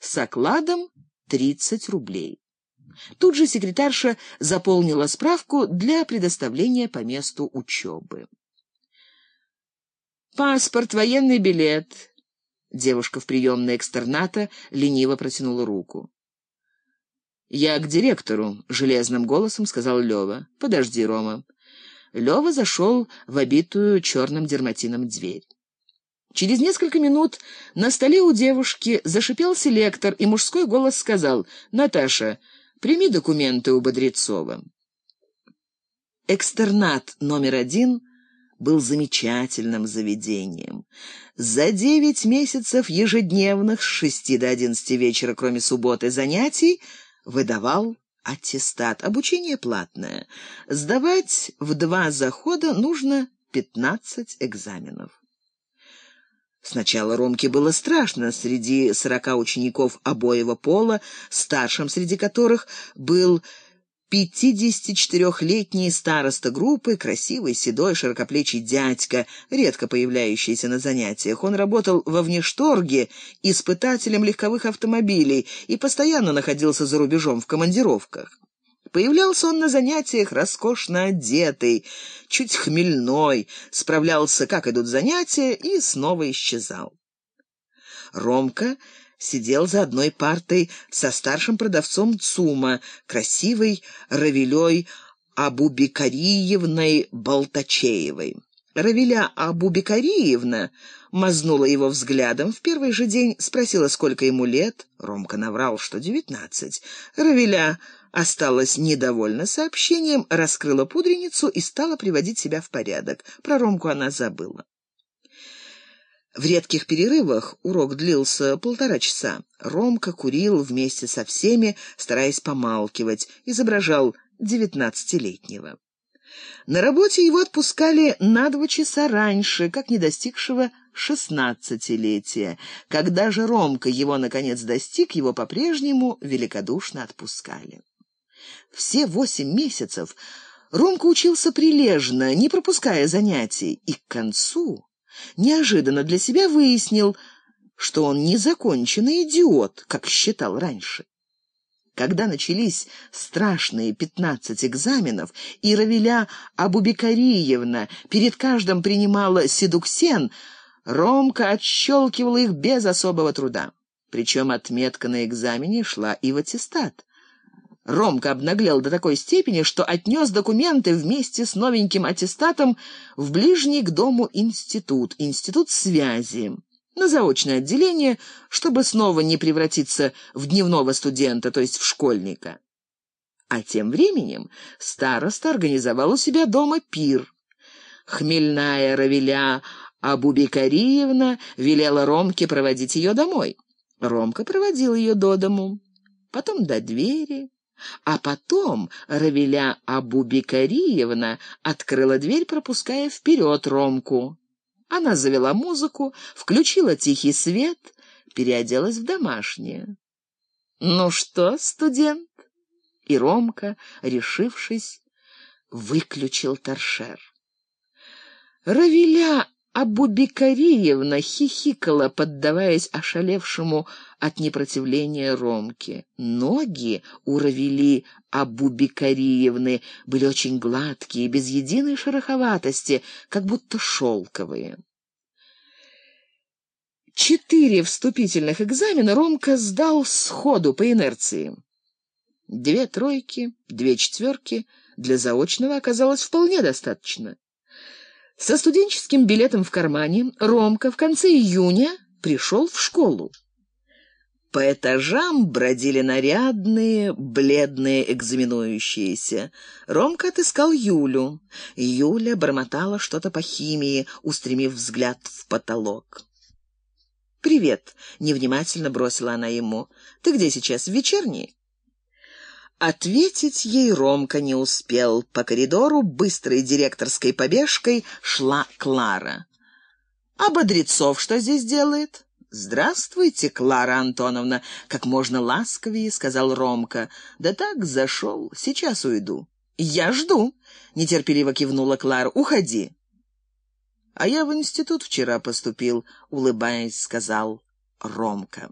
с окладом 30 рублей. Тут же секретарша заполнила справку для предоставления по месту учебы. «Паспорт, военный билет». Девушка в приемной экстерната лениво протянула руку. «Я к директору», — железным голосом сказал Лева. «Подожди, Рома». Лева зашел в обитую черным дерматином дверь. Через несколько минут на столе у девушки зашипел селектор, и мужской голос сказал «Наташа, прими документы у Бодрецова». Экстернат номер один был замечательным заведением. За девять месяцев ежедневных с шести до одиннадцати вечера, кроме субботы, занятий, выдавал аттестат. Обучение платное. Сдавать в два захода нужно пятнадцать экзаменов. Сначала Ромке было страшно среди сорока учеников обоего пола, старшим среди которых был 54-летний староста группы, красивый, седой, широкоплечий дядька, редко появляющийся на занятиях. Он работал во внешторге испытателем легковых автомобилей и постоянно находился за рубежом в командировках. Появлялся он на занятиях роскошно одетый, чуть хмельной, справлялся, как идут занятия, и снова исчезал. Ромка сидел за одной партой со старшим продавцом ЦУМа, красивой Равилей Абубекариевной Болтачеевой. Равиля Абубекариевна мазнула его взглядом, в первый же день спросила, сколько ему лет. Ромка наврал, что девятнадцать. Равиля осталась недовольна сообщением, раскрыла пудреницу и стала приводить себя в порядок. Про Ромку она забыла. В редких перерывах урок длился полтора часа. Ромка курил вместе со всеми, стараясь помалкивать, изображал девятнадцатилетнего. На работе его отпускали на два часа раньше, как не достигшего шестнадцатилетия. Когда же Ромка его, наконец, достиг, его по-прежнему великодушно отпускали. Все восемь месяцев Ромка учился прилежно, не пропуская занятий, и к концу неожиданно для себя выяснил, что он незаконченный идиот, как считал раньше. Когда начались страшные пятнадцать экзаменов, и Равиля Абубекариевна перед каждым принимала седуксен, Ромка отщелкивал их без особого труда. Причем отметка на экзамене шла и в аттестат. Ромка обнаглел до такой степени, что отнес документы вместе с новеньким аттестатом в ближний к дому институт, институт связи, на заочное отделение, чтобы снова не превратиться в дневного студента, то есть в школьника. А тем временем староста организовал у себя дома пир. Хмельная Равиля Абубекариевна велела Ромке проводить ее домой. Ромка проводил ее до дому, потом до двери, а потом Равиля Абубекариевна открыла дверь, пропуская вперед Ромку. Она завела музыку, включила тихий свет, переоделась в домашнее. «Ну что, студент?» И Ромка, решившись, выключил торшер. Равиля Абубекариевна хихикала, поддаваясь ошалевшему от непротивления Ромке. Ноги у Равили Абубекариевны были очень гладкие, без единой шероховатости, как будто шелковые. Четыре вступительных экзамена Ромка сдал сходу по инерции. Две тройки, две четверки для заочного оказалось вполне достаточно. Со студенческим билетом в кармане Ромка в конце июня пришел в школу. По этажам бродили нарядные, бледные экзаменующиеся. Ромка отыскал Юлю. Юля бормотала что-то по химии, устремив взгляд в потолок. «Привет», — невнимательно бросила она ему. «Ты где сейчас, в вечерней?» Ответить ей Ромка не успел. По коридору быстрой директорской побежкой шла Клара. «А Бодрецов что здесь делает?» «Здравствуйте, Клара Антоновна!» — как можно ласковее сказал Ромка. «Да так, зашел. Сейчас уйду». «Я жду!» — нетерпеливо кивнула Клара. «Уходи!» «А я в институт вчера поступил», — улыбаясь, сказал Ромка.